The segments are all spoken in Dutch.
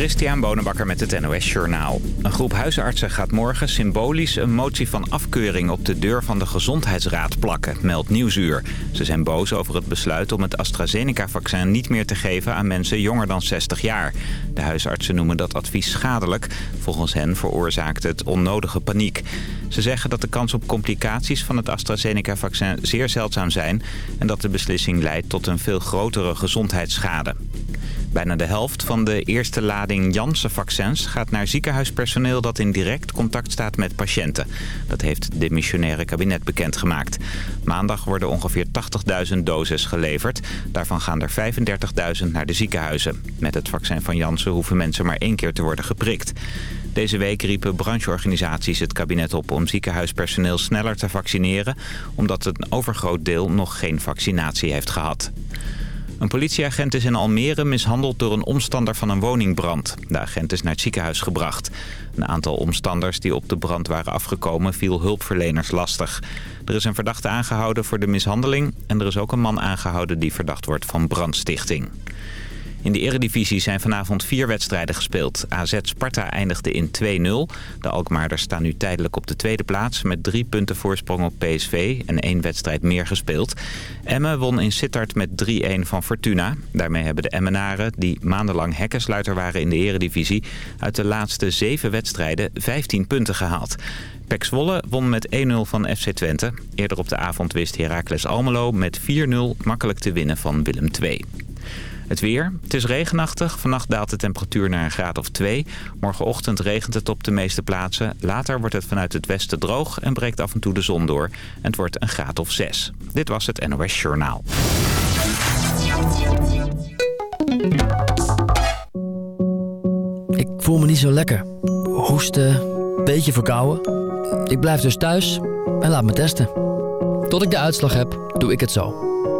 Christian Bonenbakker met het NOS Journaal. Een groep huisartsen gaat morgen symbolisch een motie van afkeuring op de deur van de Gezondheidsraad plakken, meldt Nieuwsuur. Ze zijn boos over het besluit om het AstraZeneca-vaccin niet meer te geven aan mensen jonger dan 60 jaar. De huisartsen noemen dat advies schadelijk. Volgens hen veroorzaakt het onnodige paniek. Ze zeggen dat de kans op complicaties van het AstraZeneca-vaccin zeer zeldzaam zijn... en dat de beslissing leidt tot een veel grotere gezondheidsschade. Bijna de helft van de eerste lading Janssen-vaccins gaat naar ziekenhuispersoneel dat in direct contact staat met patiënten. Dat heeft het missionaire kabinet bekendgemaakt. Maandag worden ongeveer 80.000 doses geleverd. Daarvan gaan er 35.000 naar de ziekenhuizen. Met het vaccin van Janssen hoeven mensen maar één keer te worden geprikt. Deze week riepen brancheorganisaties het kabinet op om ziekenhuispersoneel sneller te vaccineren... omdat een overgroot deel nog geen vaccinatie heeft gehad. Een politieagent is in Almere mishandeld door een omstander van een woningbrand. De agent is naar het ziekenhuis gebracht. Een aantal omstanders die op de brand waren afgekomen viel hulpverleners lastig. Er is een verdachte aangehouden voor de mishandeling... en er is ook een man aangehouden die verdacht wordt van brandstichting. In de eredivisie zijn vanavond vier wedstrijden gespeeld. AZ Sparta eindigde in 2-0. De Alkmaarders staan nu tijdelijk op de tweede plaats... met drie punten voorsprong op PSV en één wedstrijd meer gespeeld. Emmen won in Sittard met 3-1 van Fortuna. Daarmee hebben de Emmenaren, die maandenlang hekkensluiter waren in de eredivisie... uit de laatste zeven wedstrijden 15 punten gehaald. Pek Zwolle won met 1-0 van FC Twente. Eerder op de avond wist Heracles Almelo met 4-0 makkelijk te winnen van Willem II. Het weer. Het is regenachtig. Vannacht daalt de temperatuur naar een graad of 2. Morgenochtend regent het op de meeste plaatsen. Later wordt het vanuit het westen droog en breekt af en toe de zon door. En het wordt een graad of 6. Dit was het NOS Journaal. Ik voel me niet zo lekker. Hoesten, beetje verkouden. Ik blijf dus thuis en laat me testen. Tot ik de uitslag heb, doe ik het zo.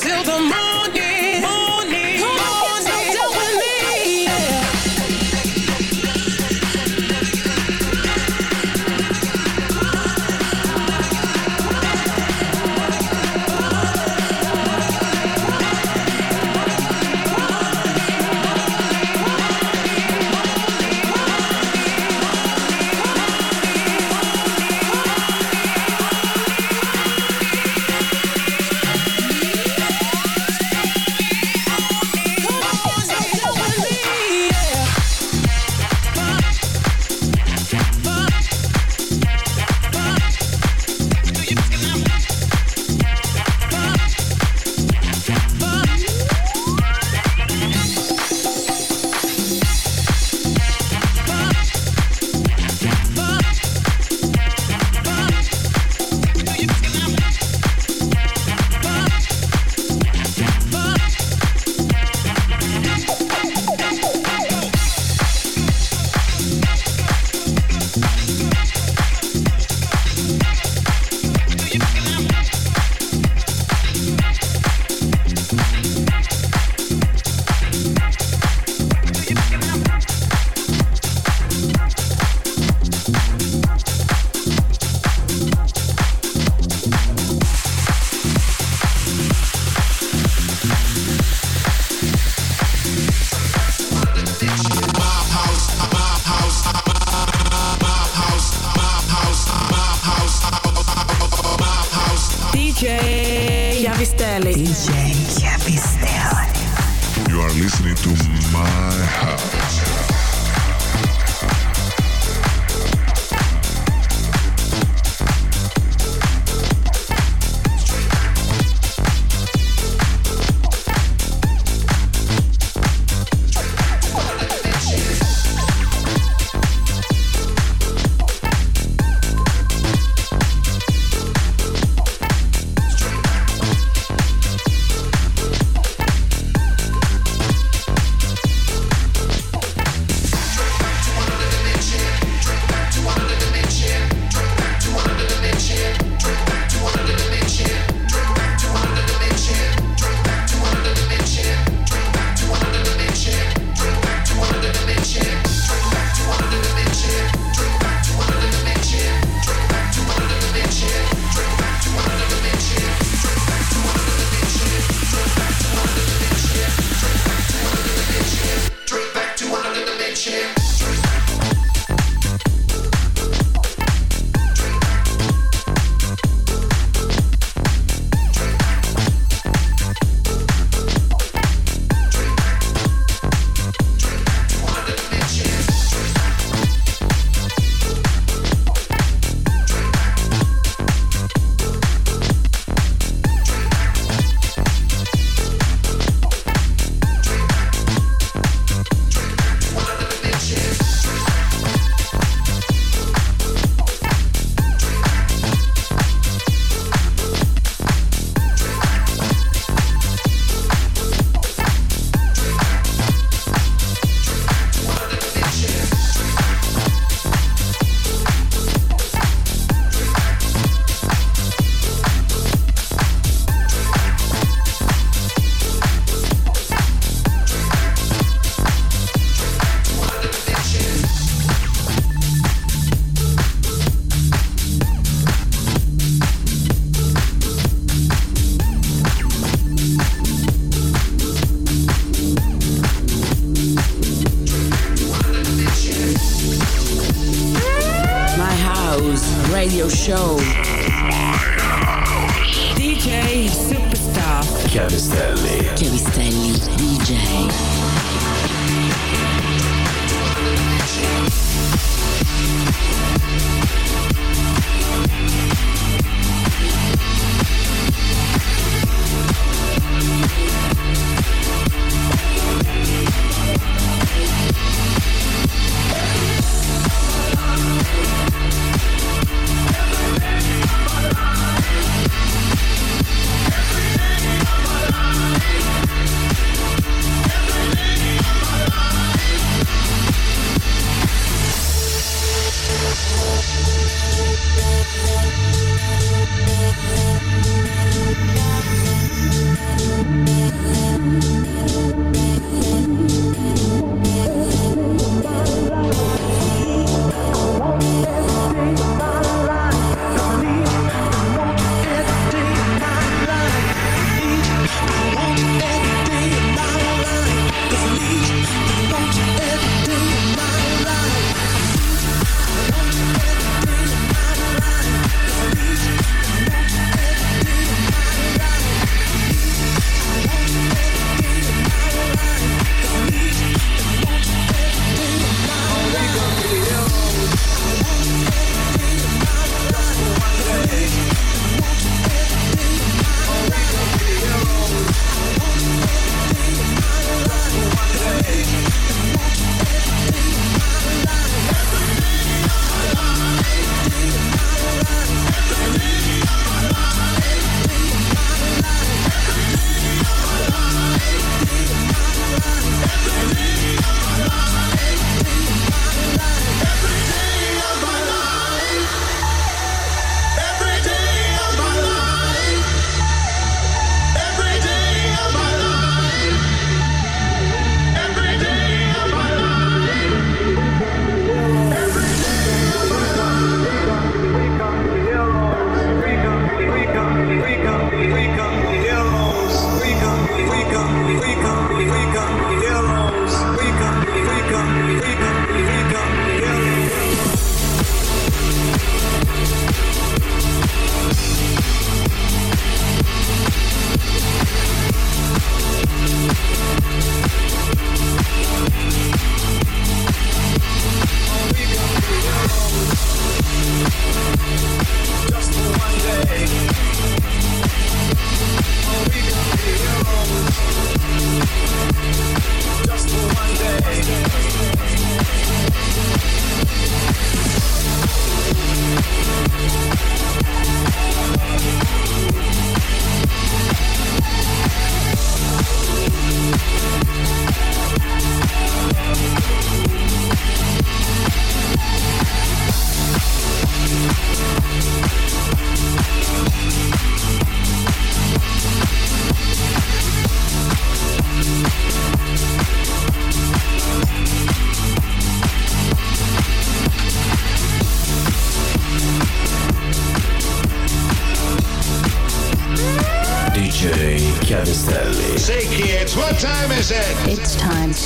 till the moon DJ You are listening to my house.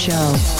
Show.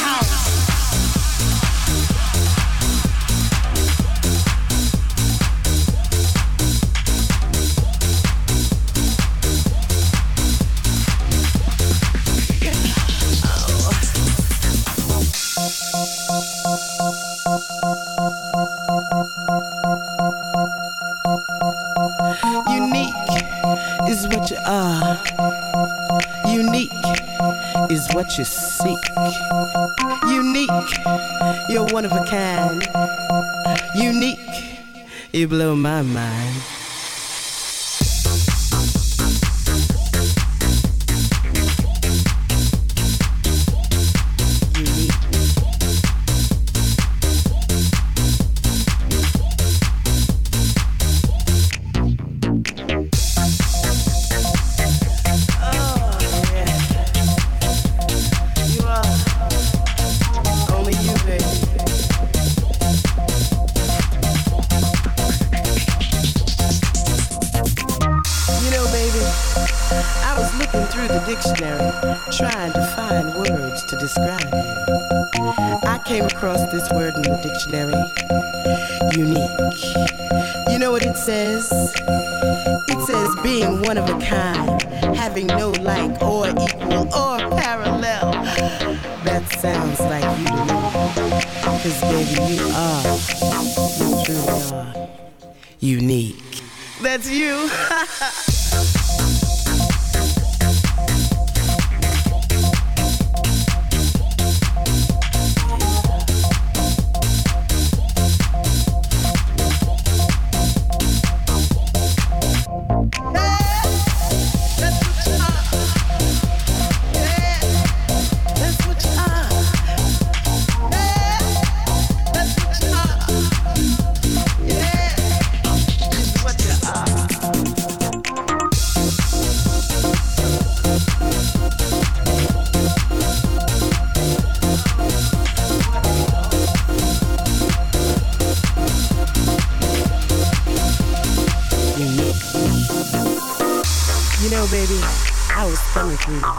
you seek. Unique, you're one of a kind. Unique, you blow my mind. Dictionary unique. You know what it says? It says being one of a kind, having no like or equal or parallel. That sounds like you to me. Cause baby, you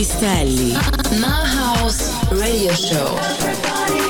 DJ Chiavistelli. My House Radio Show.